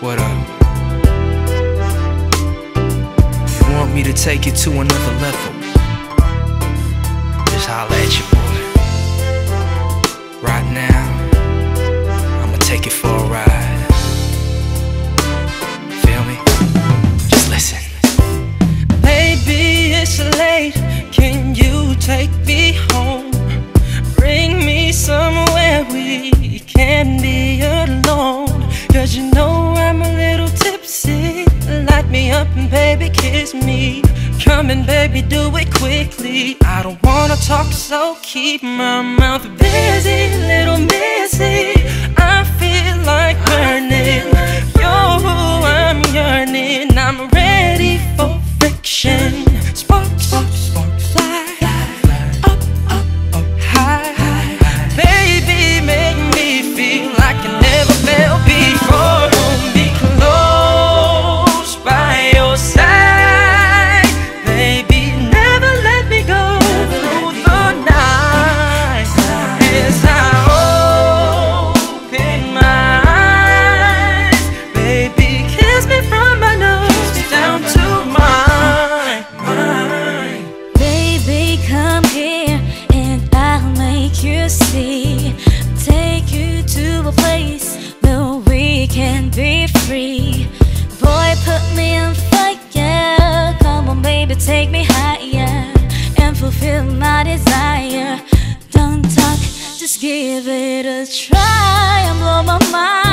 What up? You want me to take it to another level? Just holla at your boy. Me up and baby, kiss me. Come and baby, do it quickly. I don't wanna talk, so keep my mouth busy, Take you to a place where we can be free. Boy, put me on fire. Come on, baby, take me higher and fulfill my desire. Don't talk, just give it a try. I'm blow my mind.